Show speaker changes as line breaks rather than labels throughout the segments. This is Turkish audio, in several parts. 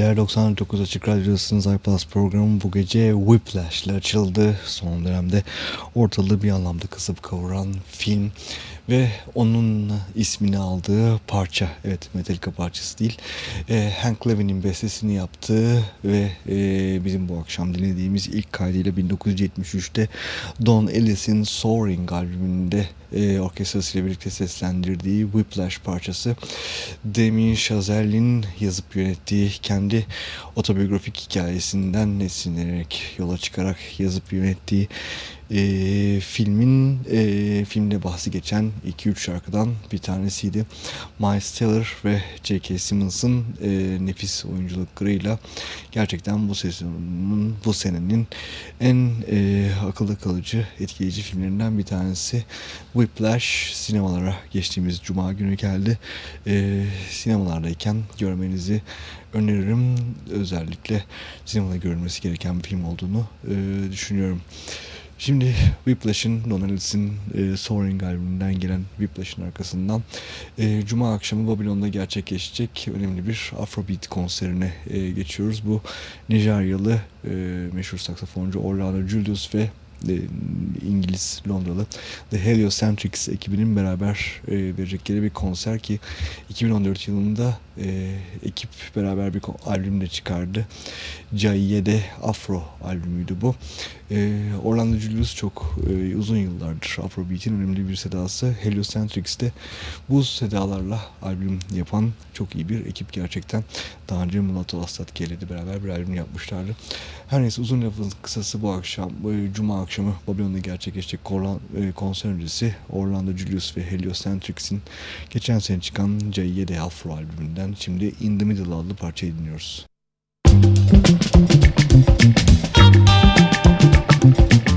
geceler 99 Açık Radyosu'nun iPlus programı bu gece Whiplash ile açıldı. Son dönemde ortalığı bir anlamda kısıp kavuran film ve onun ismini aldığı parça evet Metallica parçası değil e, Hank Levin'in bestesini yaptığı ve e, bizim bu akşam dinlediğimiz ilk kaydıyla 1973'te Don Ellis'in Soaring albümünde e, orkestrasıyla birlikte seslendirdiği Whiplash parçası Damien Chazelle'in yazıp yönettiği kendi otobiyografik hikayesinden esinlenerek yola çıkarak yazıp yönettiği e, filmin e, filmde bahsi geçen 2-3 şarkıdan bir tanesiydi. Miles Teller ve J.K. Simmons'ın e, nefis oyunculuklarıyla gerçekten bu sezonun bu senenin en e, akılda kalıcı etkileyici filmlerinden bir tanesi. Whiplash sinemalara geçtiğimiz cuma günü geldi. E, sinemalardayken görmenizi öneririm. Özellikle sinemada görülmesi gereken bir film olduğunu e, düşünüyorum. Şimdi Whiplash'ın Don e, Soaring albümünden gelen Whiplash'ın arkasından e, Cuma akşamı Babilon'da gerçekleşecek önemli bir Afrobeat konserine e, geçiyoruz. Bu Nijeryalı e, meşhur saksafoncu Orlando Julius ve e, İngiliz Londralı The Heliocentrics ekibinin beraber e, verecekleri bir konser ki 2014 yılında e, ekip beraber bir albüm de çıkardı. Caiye'de Afro albümüydü bu. E, Orlando Julius çok e, uzun yıllardır Afrobeat'in önemli bir sedası. Heliocentrics'te bu sedalarla albüm yapan çok iyi bir ekip gerçekten. Daha önce Mulatto Astat ile beraber bir albüm yapmışlardı. Her neyse uzun lafın kısası bu akşam, bu cuma akşamı Babilon'da gerçekleşecek e, konser öncesi Orlando Julius ve Heliocentrics'in geçen sene çıkan Caiye'de Afro albümünden şimdi In The Middle adlı parçayı dinliyoruz. thank you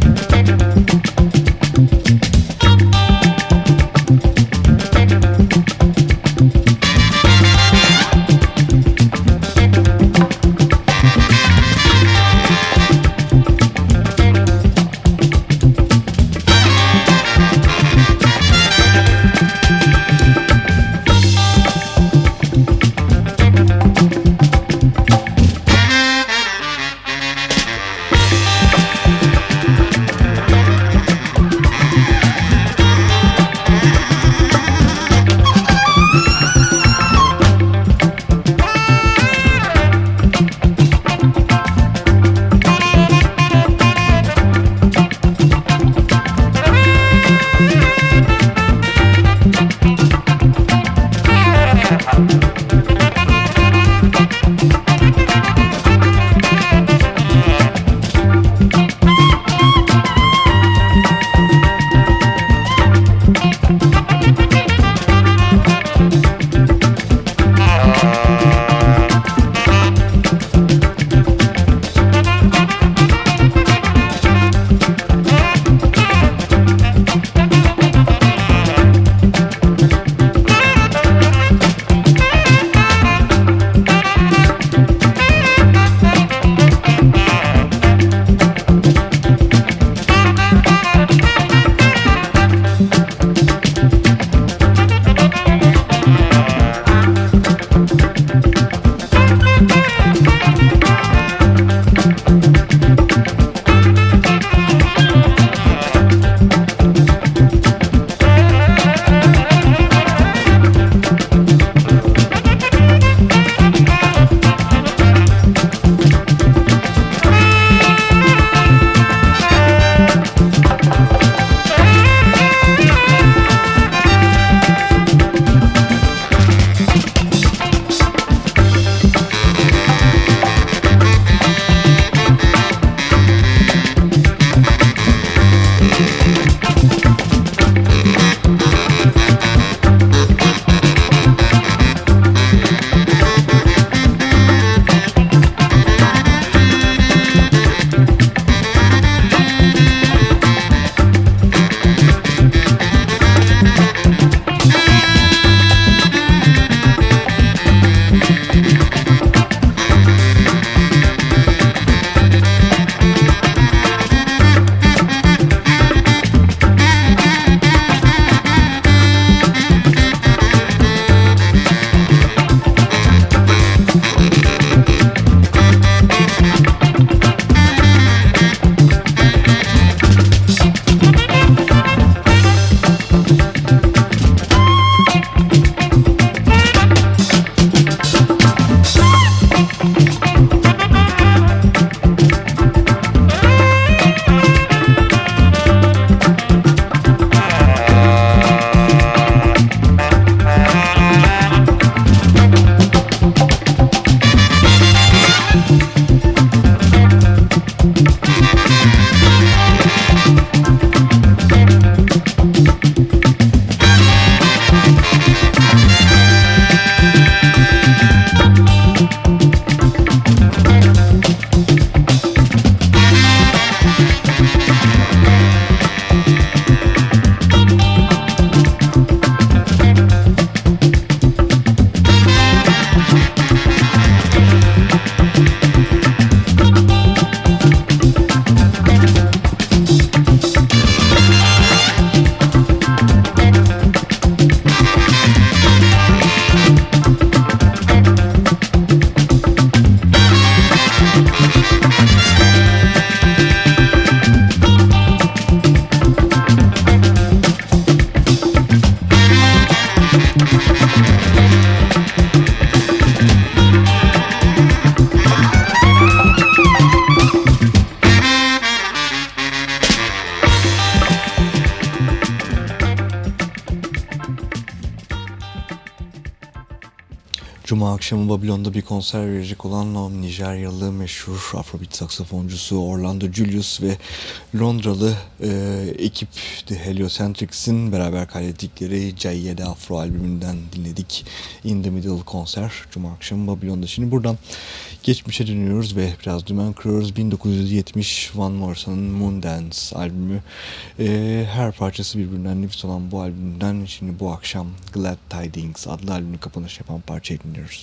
Cuma akşamı Babilon'da bir konser verecek olan o Nijeryalı meşhur Afrobeat saksafoncusu Orlando Julius ve Londralı e, ekip The Heliocentrics'in beraber kaydettikleri Cayyede Afro albümünden dinledik. In the Middle konser Cuma akşamı Babilon'da. Şimdi buradan geçmişe dönüyoruz ve biraz dümen kırıyoruz. 1970 Van Morrison'ın Moon Dance albümü. E, her parçası birbirinden nefis olan bu albümden şimdi bu akşam Glad Tidings adlı albümün kapanış yapan parçayı dinliyoruz.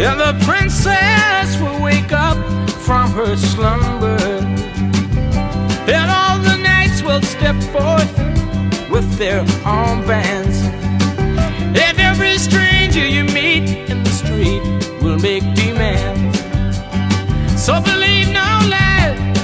And the princess will wake up from her slumber. And all the knights will step forth with their armbands. And every stranger you meet in the street will make demands. So believe no lies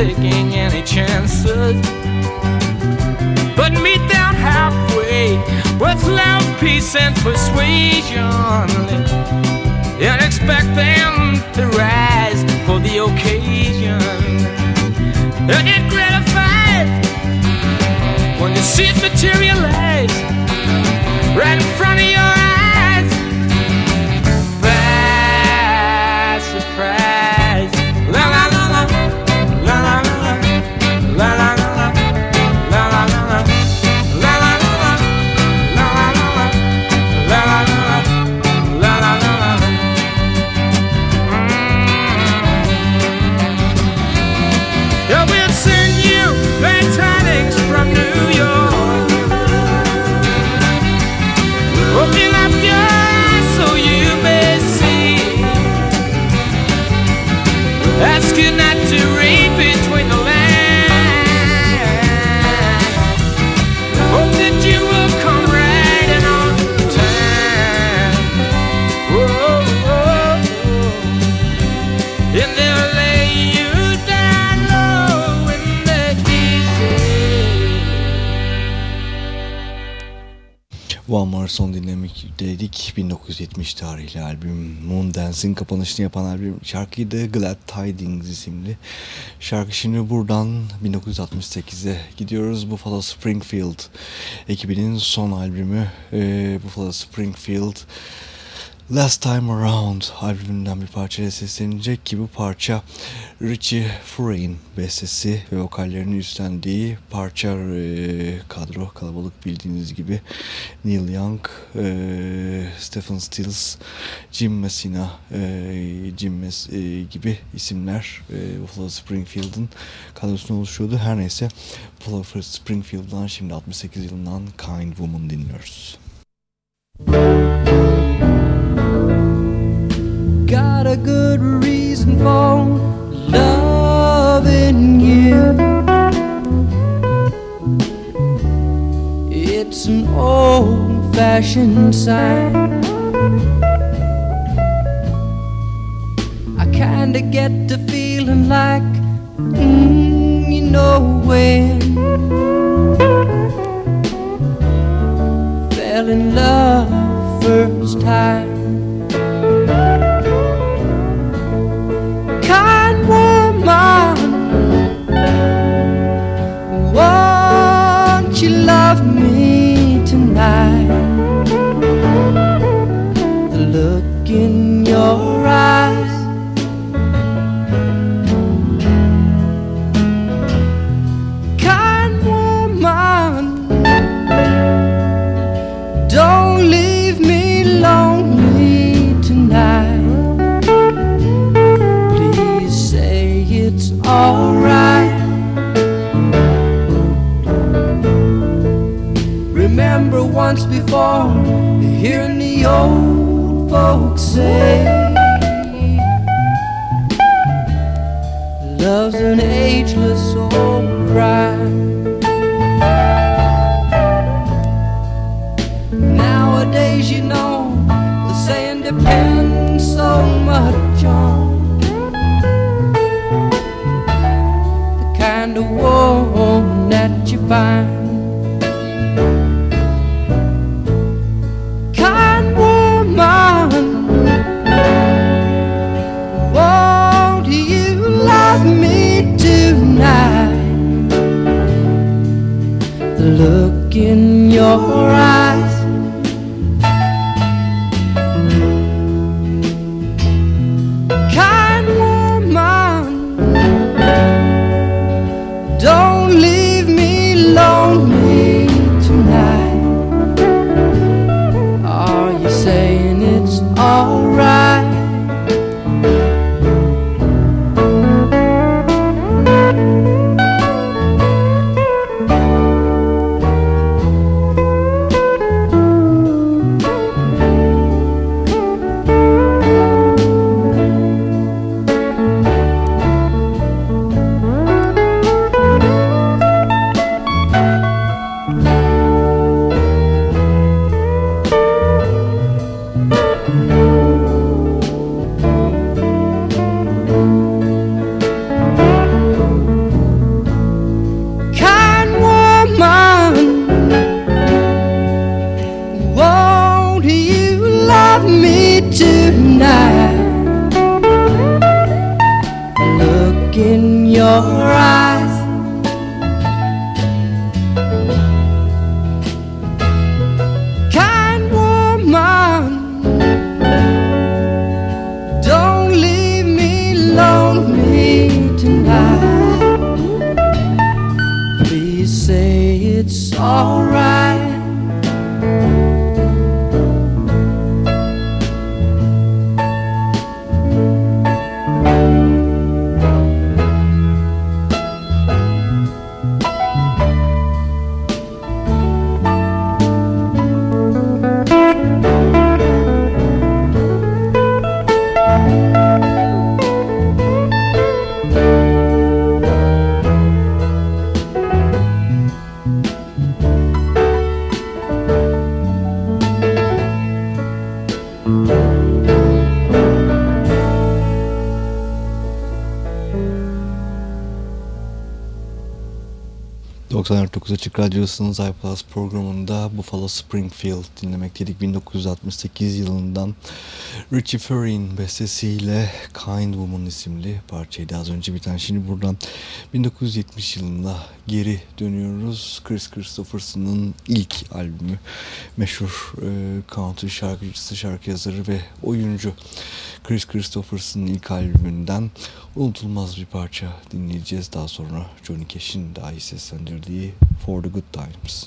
taking any chances. But meet them halfway with love, peace, and persuasion. And expect them to rise for the occasion. And get gratified when you see it materialize right in front of your eyes
Dance'in kapanışını yapan albüm şarkıyı da Glad Tidings isimli. Şarkı şimdi buradan 1968'e gidiyoruz. Buffalo Springfield ekibinin son albümü ee, Buffalo Springfield Last Time Around albümünden bir parçayla seslenecek ki bu parça Richie Furay bestesi ve vokallerini üstlendiği parça e, kadro kalabalık bildiğiniz gibi Neil Young, e, Stephen Stills, Jim Messina, e, Jim Mes e, gibi isimler e, Buffalo Springfield'ın kadrosunu oluşuyordu. Her neyse Buffalo Springfield'dan şimdi 68 yılından Kind Woman dinliyoruz.
Thank
a good reason for loving you. It's an old fashioned sign. I kinda get the feeling like, mm, you know when. Fell in love first time. The old folks say, Love's an ageless old bride.
...99 Açık Radyosu'nun iPlus programında Buffalo Springfield dinlemekteydik. 1968 yılından Richie Furin bestesiyle Kind Woman isimli parçaydı az önce biten. Şimdi buradan 1970 yılında geri dönüyoruz. Chris Christopherson'ın ilk albümü meşhur e, country şarkıcısı, şarkı yazarı ve oyuncu Chris Christopherson'ın ilk albümünden unutulmaz bir parça dinleyeceğiz. Daha sonra Johnny Cash'in dahi seslendirdiği For the Good Times.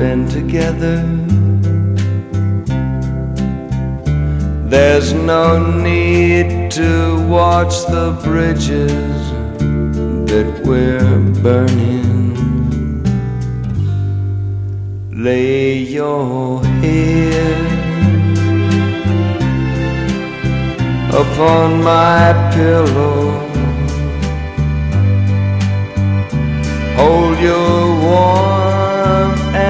spend together. There's no need to watch the bridges that we're burning. Lay your head upon my pillow. Hold your warm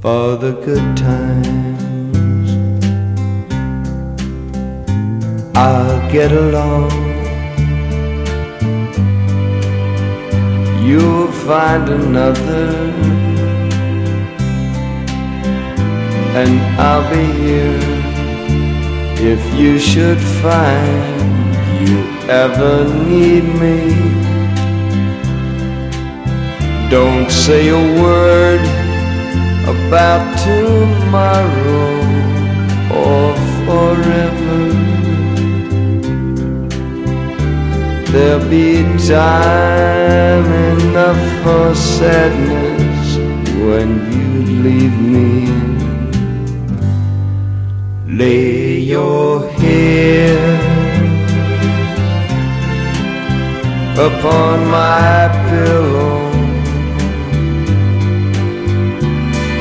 for the good times. I'll get along. You'll find another. And I'll be here if you should find you ever need me. Don't say a word about tomorrow or forever There'll be time enough for sadness when you leave me. Lay your head upon my pillow.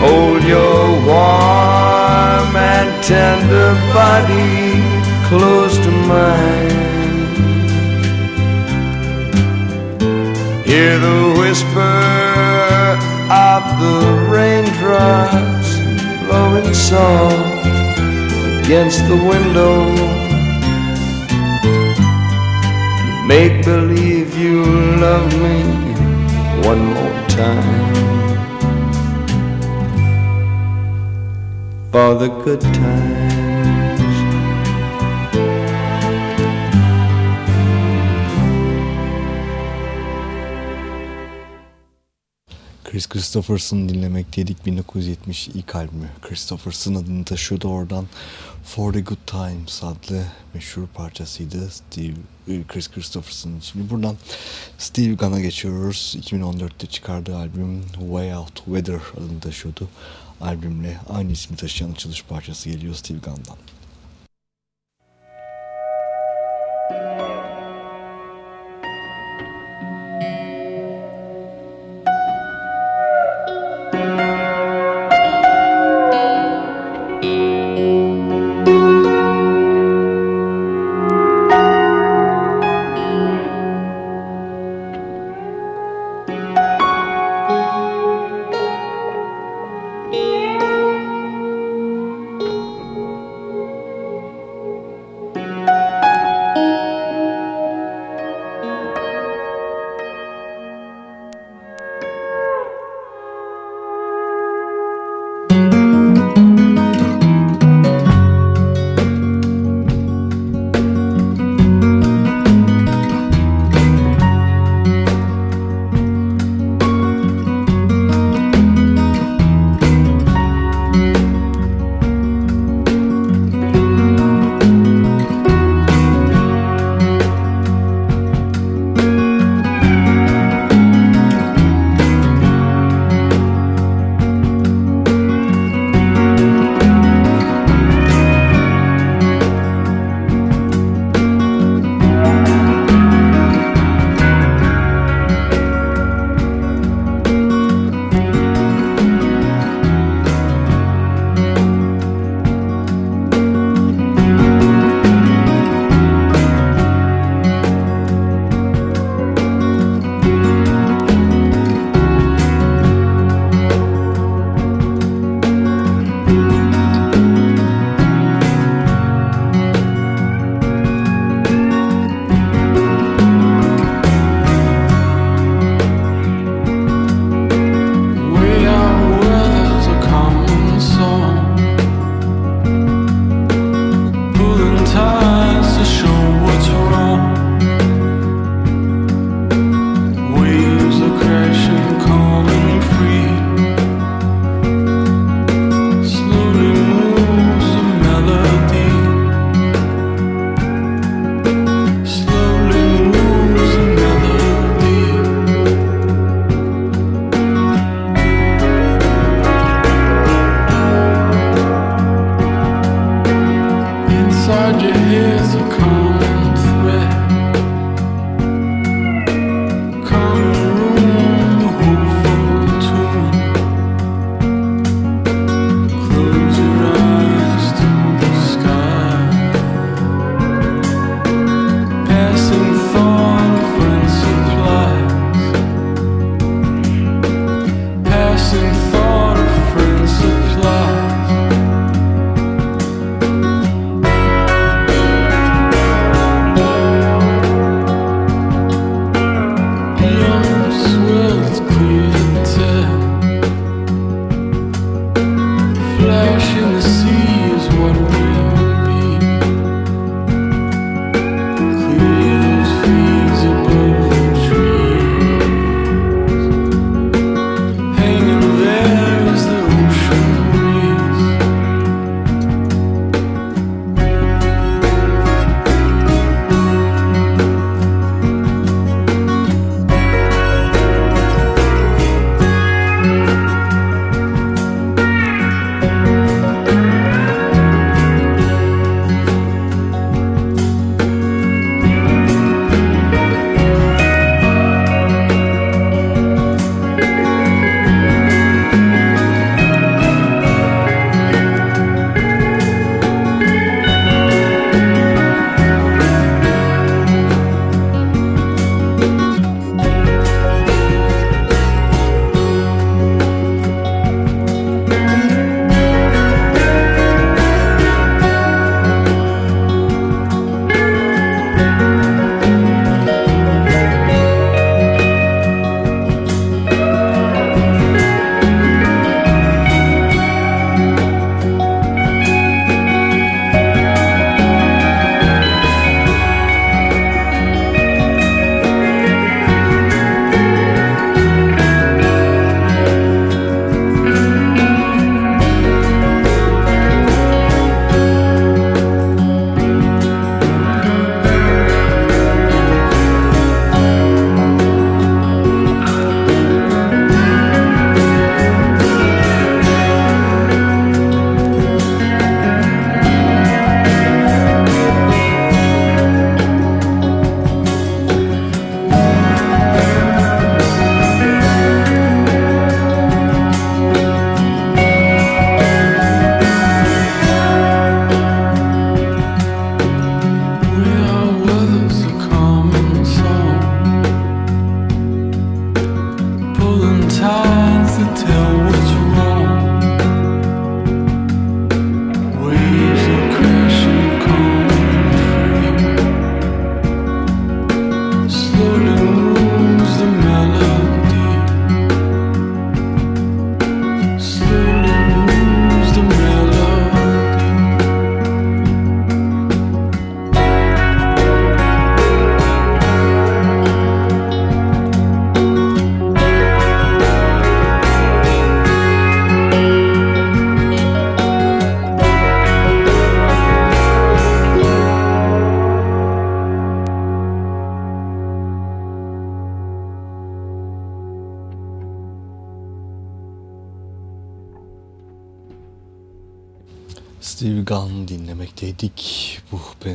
Hold your warm and tender body close to mine. Hear the whisper of the raindrops blowing soft against the window. Make believe you love me one more time for the good times.
Chris Christopherson dinlemekteydik. 1970 ilk albümü Christopherson adını taşıyordu. Oradan For the Good Times adlı meşhur parçasıydı Steve e, Chris Christopherson'ın. Şimdi buradan Steve Gunn'a geçiyoruz. 2014'te çıkardığı albüm Way Out Weather adını taşıyordu. Albümle aynı ismi taşıyan açılış parçası geliyor Steve Gunn'dan.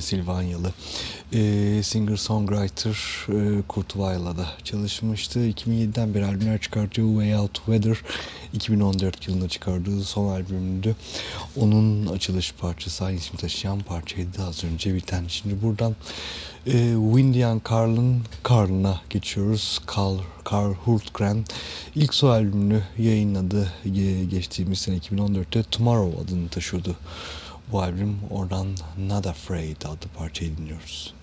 Pensilvanyalı e, singer-songwriter e, Kurt Weill'la da çalışmıştı. 2007'den beri albümler çıkartıyor. Way Out Weather 2014 yılında çıkardığı son albümüydü. Onun açılış parçası aynı ismi taşıyan parçaydı az önce biten. Şimdi buradan e, Windy and Carl'ın Carl'ına geçiyoruz. Carl, Carl Hultgren ilk solo albümünü yayınladı geçtiğimiz sene 2014'te Tomorrow adını taşıyordu. Bu albüm oradan Not Afraid adlı parçayı dinliyoruz.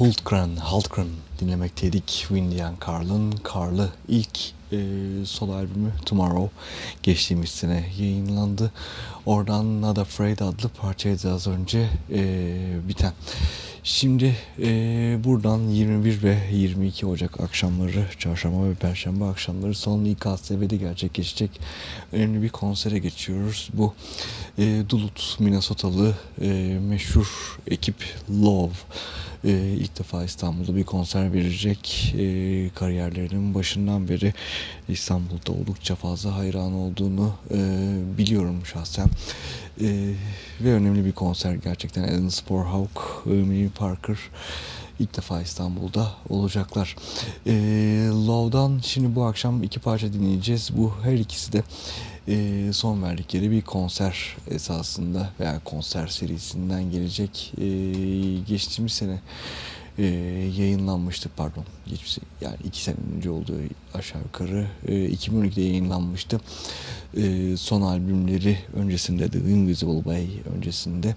Hultgren, Hultgren dinlemekteydik. Windy and Carl'ın Carl'ı ilk e, solo albümü Tomorrow geçtiğimiz sene yayınlandı. Oradan Not Afraid adlı parçaydı az önce e, biten. Şimdi e, buradan 21 ve 22 Ocak akşamları, çarşamba ve perşembe akşamları Salon İKSV'de gerçekleşecek önemli bir konsere geçiyoruz. Bu e, Duluth, Minnesotalı e, meşhur ekip Love e, ilk defa İstanbul'da bir konser verecek. E, kariyerlerinin başından beri İstanbul'da oldukça fazla hayran olduğunu e, biliyorum şahsen. E, ve önemli bir konser gerçekten. Alan Sporhawk, Minnie Parker ilk defa İstanbul'da olacaklar. E, Love'dan şimdi bu akşam iki parça dinleyeceğiz. Bu her ikisi de e, son verdikleri bir konser esasında veya konser serisinden gelecek. E, geçtiğimiz sene e, yayınlanmıştı pardon geçmiş yani iki sene önce olduğu aşağı yukarı e, 2012'de yayınlanmıştı e, son albümleri öncesinde The Invisible Way öncesinde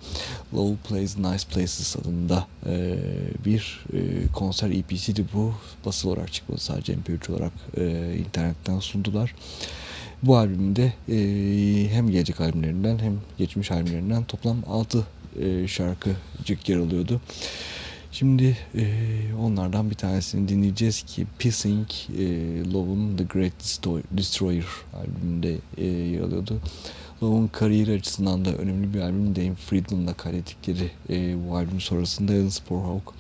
Low Plays Nice Places adında e, bir e, konser EP'siydi bu basılı olarak çıkmadı sadece MP3 olarak e, internetten sundular bu albümde e, hem gelecek albümlerinden hem geçmiş albümlerinden toplam 6 e, şarkıcık yer alıyordu. Şimdi e, onlardan bir tanesini dinleyeceğiz ki Pissing e, Love'un The Great Destroyer albümünde e, yer alıyordu. Love'un kariyeri açısından da önemli bir albüm. Dame Friedman'la kaydettikleri e, bu albüm sonrasında Alan Sporhawk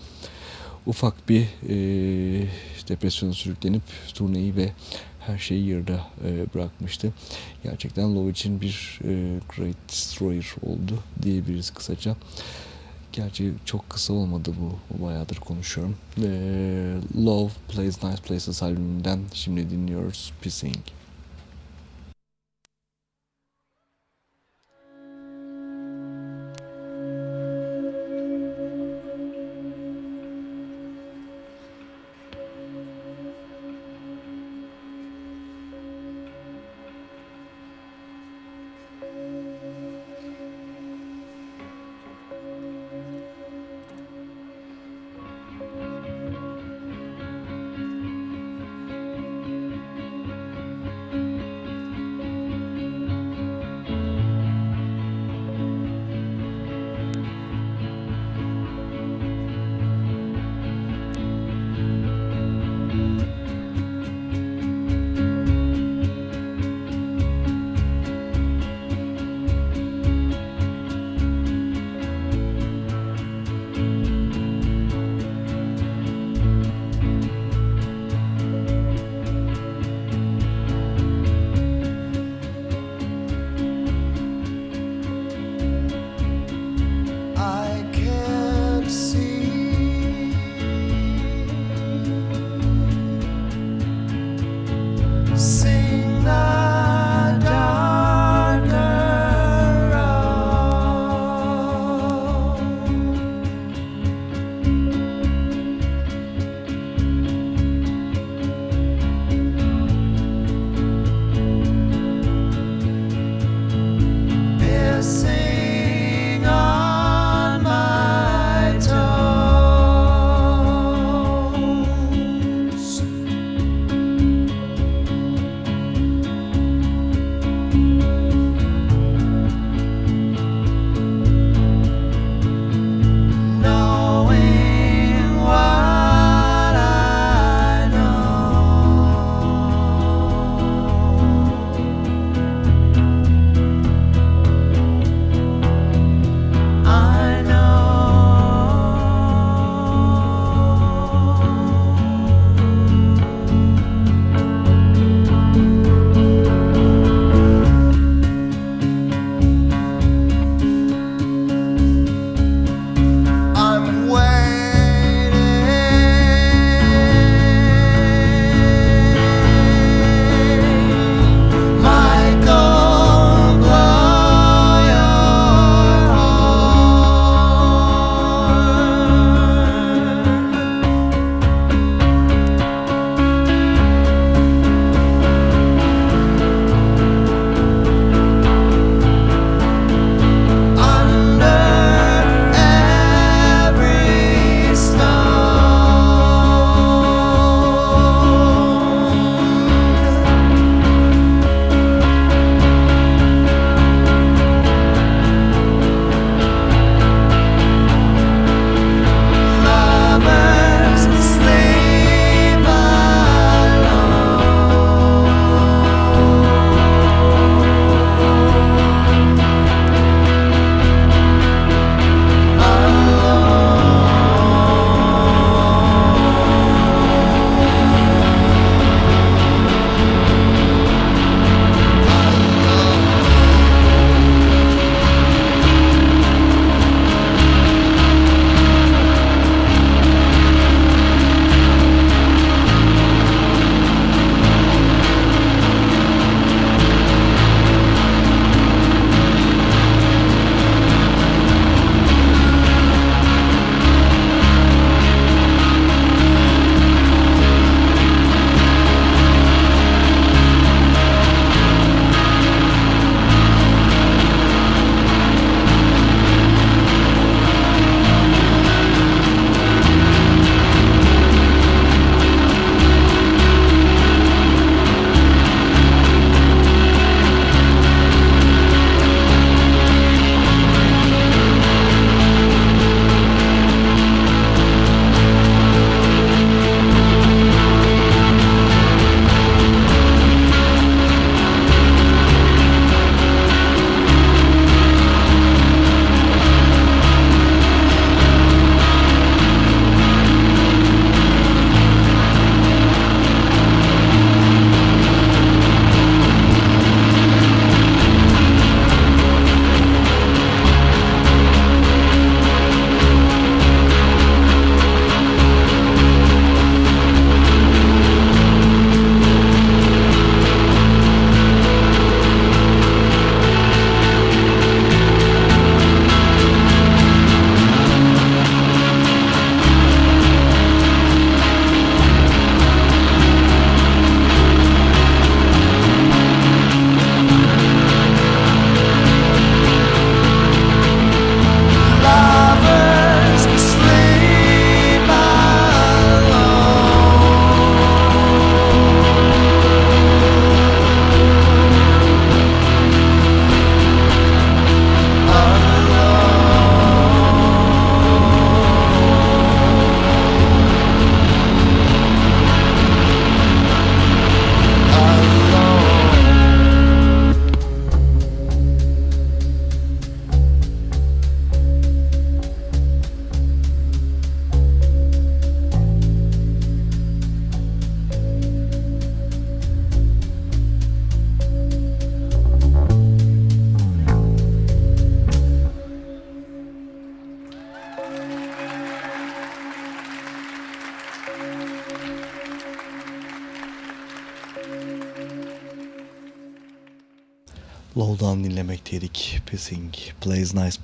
ufak bir e, depresyona sürüklenip turneyi ve her şeyi yarıda e, bırakmıştı. Gerçekten Love için bir e, Great Destroyer oldu diyebiliriz kısaca. Gerçi çok kısa olmadı bu. Bayağıdır konuşuyorum. E, Love Plays Nice Places albümünden şimdi dinliyoruz Pissing.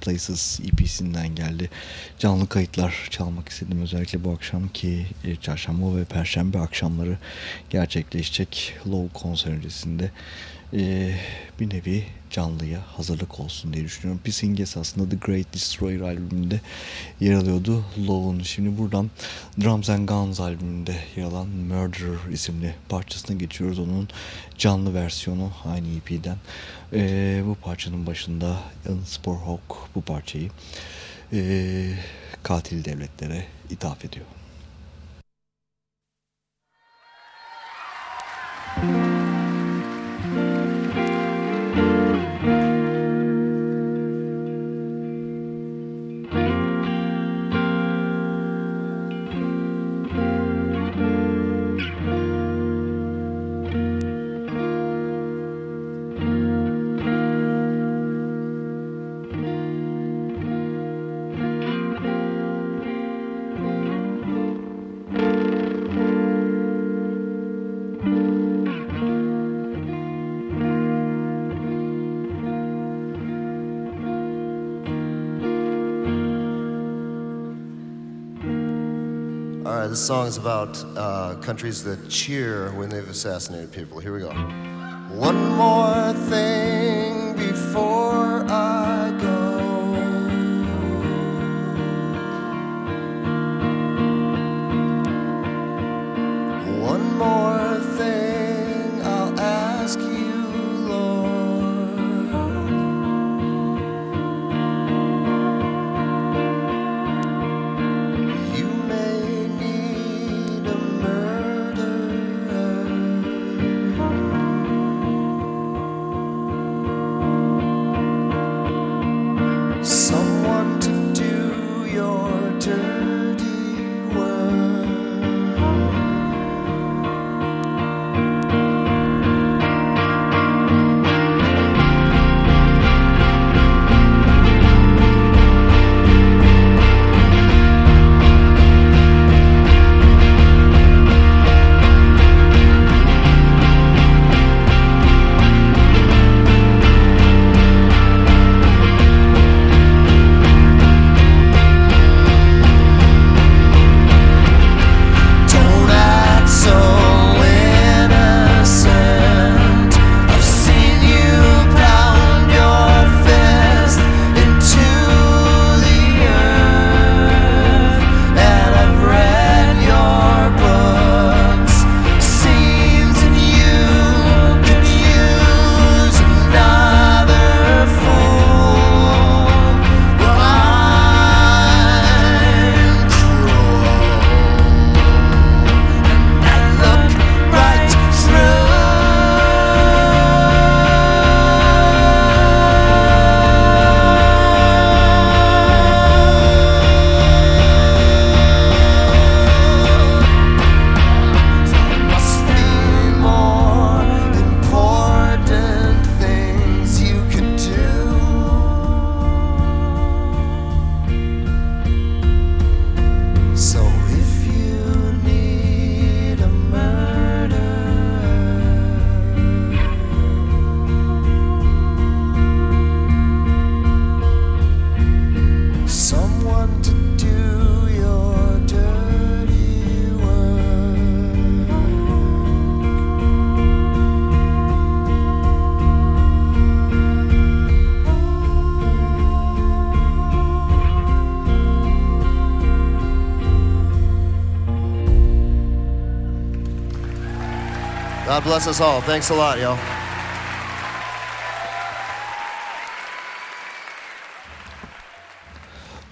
Places EP'sinden geldi. Canlı kayıtlar çalmak istedim özellikle bu akşam ki e, çarşamba ve perşembe akşamları gerçekleşecek Low konser öncesinde e, bir nevi canlıya hazırlık olsun diye düşünüyorum. Pissing esasında The Great Destroyer albümünde yer alıyordu. Low'un şimdi buradan Drums and Guns albümünde yer alan Murderer isimli parçasına geçiyoruz. Onun canlı versiyonu aynı EP'den. Ee, bu parçanın başında Alan Sporhawk bu parçayı e, katil devletlere ithaf ediyor.
Right, this song is about uh, countries that cheer when they've assassinated people. Here we go. One more thing God bless us all. Thanks a lot, yo.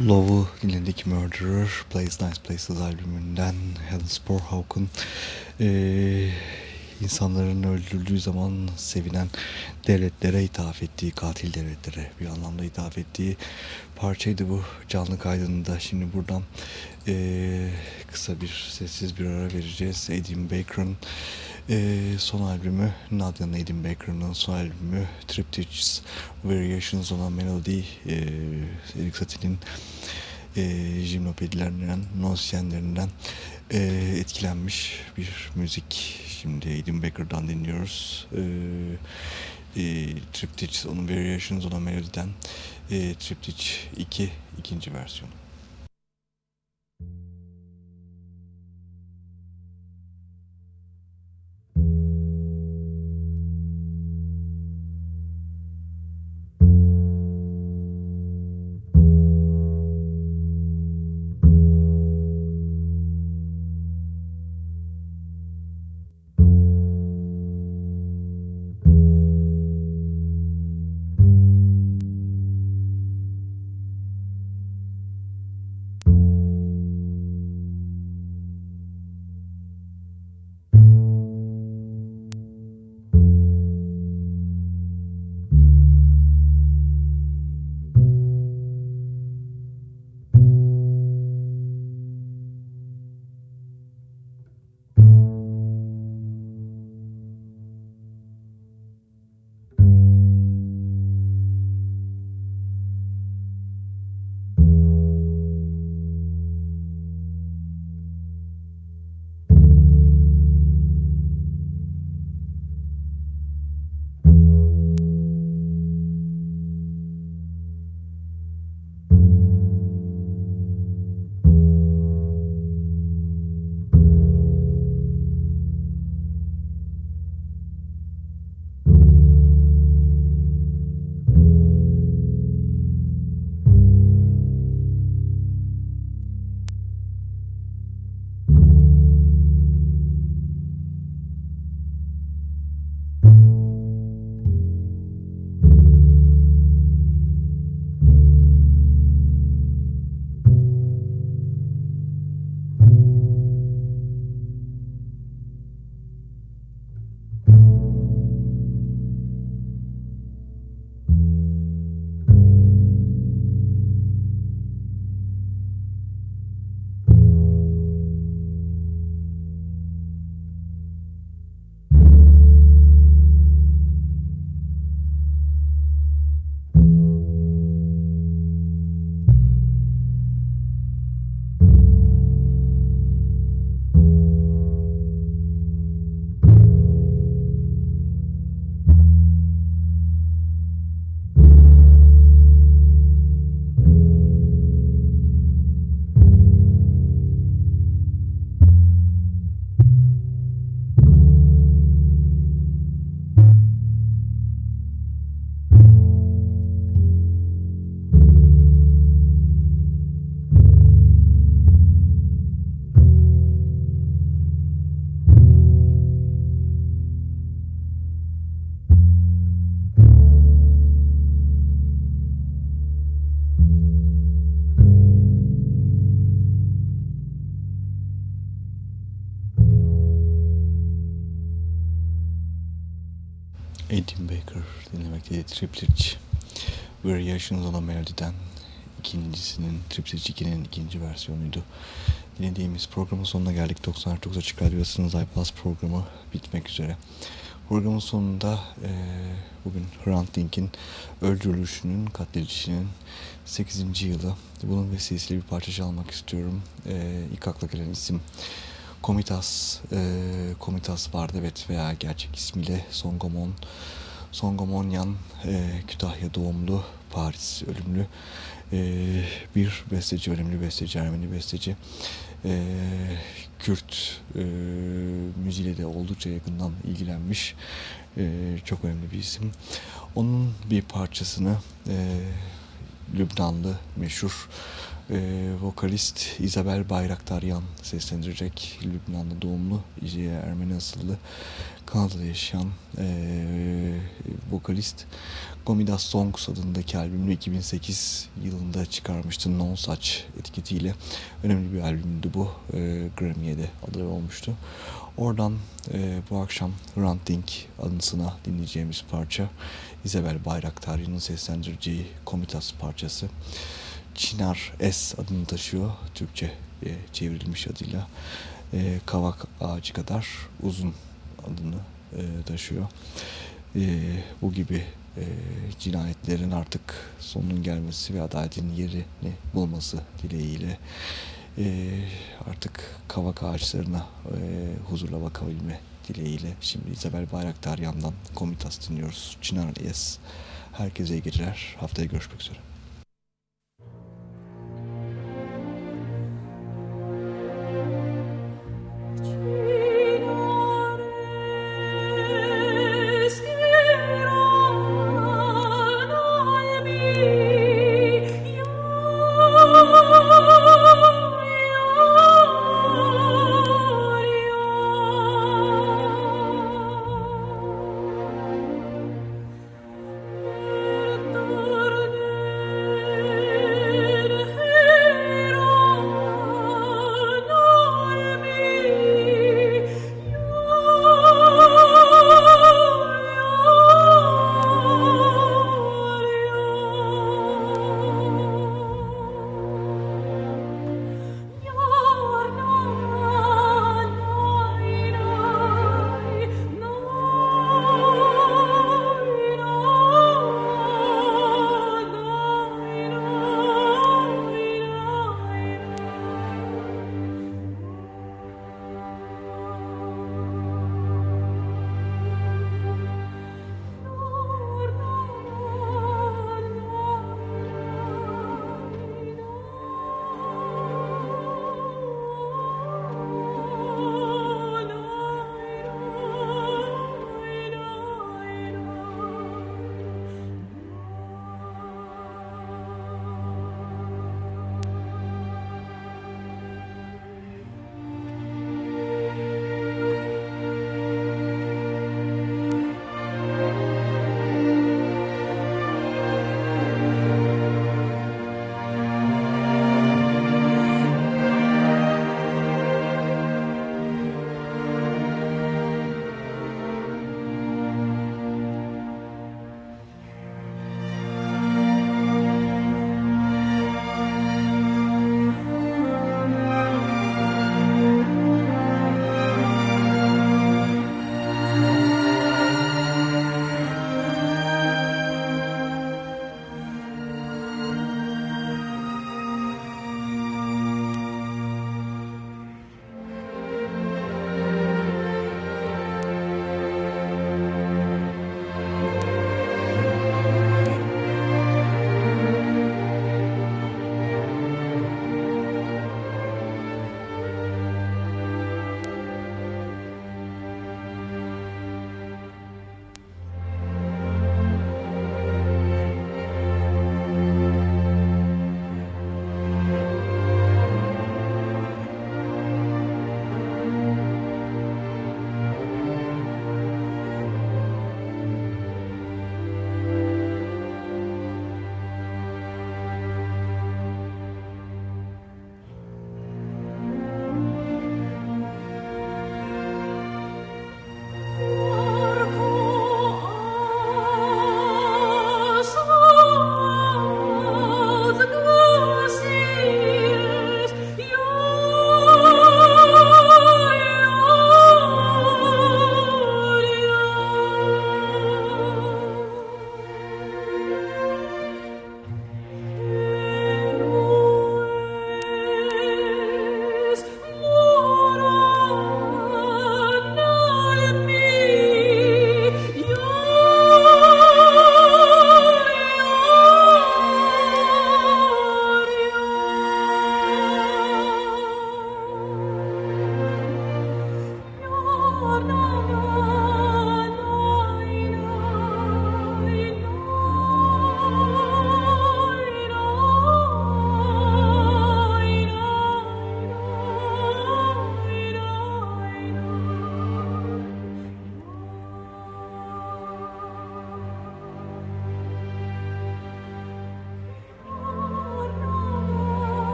Love'u dinledik Murderer, Plays Nice Places albümünden Helen Sporhawk'un eee insanların öldürüldüğü zaman sevinen devletlere ithaf ettiği, katil devletlere bir anlamda ithaf ettiği parçaydı bu canlı kaydında. Şimdi buradan eee, kısa bir sessiz bir ara vereceğiz. Eddie Baker'ın eee, son albümü, Nadia Eddie Baker'ın son albümü Triptychs Variations on a Melody eee Erik Satie'nin e, jimnopedilerinden, nonsyenlerinden e, etkilenmiş bir müzik. Şimdi Aiden Becker'dan dinliyoruz. E, e, Triptych, onun Variations on a Melody'den e, Triptych 2 ikinci versiyonu. Eddie Baker dinlemekteydi. Triptych Variations on a Melody'den ikincisinin Triptych 2'nin ikinci versiyonuydu. Dinlediğimiz programın sonuna geldik. 99 Açık Radyosu'nun iPlus programı bitmek üzere. Programın sonunda e, bugün Hrant Dink'in öldürülüşünün, katledilişinin 8. yılı. Bunun vesilesiyle bir parça çalmak istiyorum. E, ilk akla gelen isim Komitas, e, Komitas vardı evet veya gerçek ismiyle Songomon. Songomonyan e, Kütahya doğumlu, Paris ölümlü e, bir besteci, önemli besteci, Ermeni besteci. E, Kürt e, müziğiyle de oldukça yakından ilgilenmiş. E, çok önemli bir isim. Onun bir parçasını e, Lübnanlı meşhur e, vokalist Isabel Bayraktaryan seslendirecek Lübnanlı doğumlu Ermeni asıllı Kanada'da yaşayan e, vokalist Gomidas Songs adındaki albümünü 2008 yılında çıkarmıştı Non Saç etiketiyle. Önemli bir albümdü bu. E, Grammy'ye de aday olmuştu. Oradan e, bu akşam Hrant Dink anısına dinleyeceğimiz parça Isabel Bayraktaryan'ın seslendireceği Komitas parçası. Çınar S adını taşıyor. Türkçe e, çevrilmiş adıyla. E, kavak ağacı kadar uzun adını e, taşıyor. E, bu gibi e, cinayetlerin artık sonunun gelmesi ve adaletin yerini bulması dileğiyle e, artık kavak ağaçlarına e, huzurla bakabilme dileğiyle. Şimdi İzabel Bayraktar yandan Komitas dinliyoruz. Çınar Yes. Herkese iyi geceler. Haftaya görüşmek üzere.